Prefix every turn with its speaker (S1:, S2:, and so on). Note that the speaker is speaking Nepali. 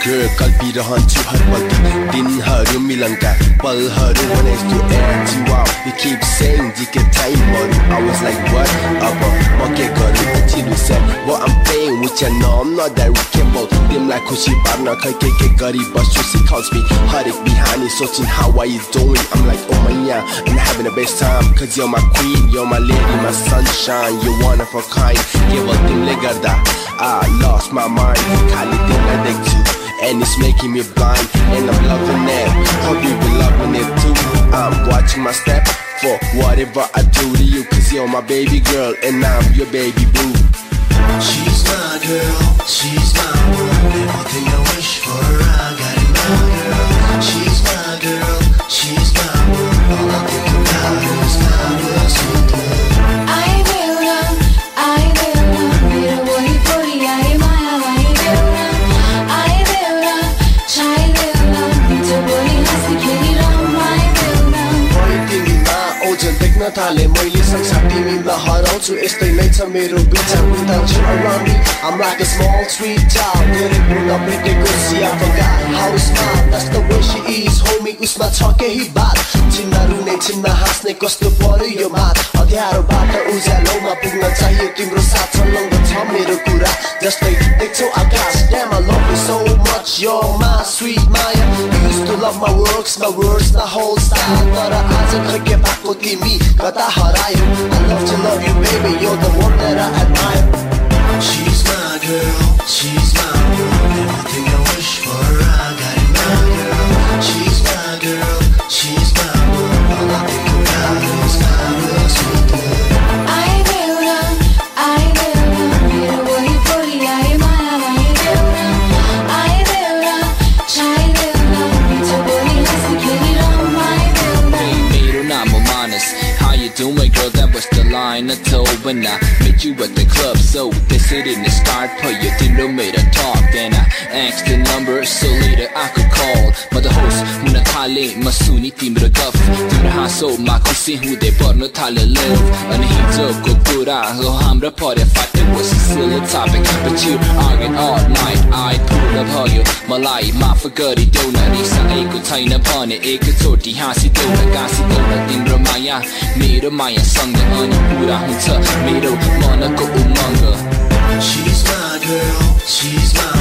S1: Kalbi to her walk Din her Milanka Pal her one is to air you out You keep saying DK time on I was like what up Abba Mokke girl Tidu said What I'm playing with ya No I'm not that wicked mode Dim like Kushi Barna Kakeke Gari But she calls me Harik behind it Searching how are you doing? I'm like oh my yeah I'm having the best time. Cause you're my queen You're my lady My sunshine. You're one of a kind. Yeah but dim legarda I lost my mind. Kali Making me blind And I'm loving it. Hope you be loving it too. I'm watching my step For whatever I do to you Cause you're my baby girl And I'm your baby boo
S2: देख्न थाले मैले संसार तिमीमा हराउँछु यस्तै नै छ मेरो विचार without you around I'm like a small sweet child धेरै बुढा भेटेको सिया forgot how to smile That's the way she is homie उसमा छ केही बात छिन्न रुने छिन्न हाँस्ने कस्तो पर्यो यो मात अँध्यारोबाट उज्यालोमा पुग्न चाहियो तिम्रो साथ संलग्न छ मेरो कुरा जस्तै देख्छौ आकाश Damn I love you so much You're my sweet Maya You used to love my works, my words, the whole style तर आज खै के me, but I हरायो I love to love you baby You're the
S3: doing girl? That was the line I told when I met you at the club So they said in the start put your dinner made a talk Then I asked the number so later I could म सुनि तिम्रो गफ तिम्रो हाँसोमा खुसी हुँदै पर्नु थाल्यो love. अनि हिजोको कुरा हो हाम्रो पर्यो fight It was a silly topic But you arguing all night I पुरा भयो मलाई माफ गरिदेऊ न रिसाएको छैन भने एकचोटि हाँसिदेऊ न गाँसिदेऊ न तिम्रो माया मेरो मायासँग अनि पुरा हुन्छ मेरो मनको उमङ्ग
S2: She's my girl, she's my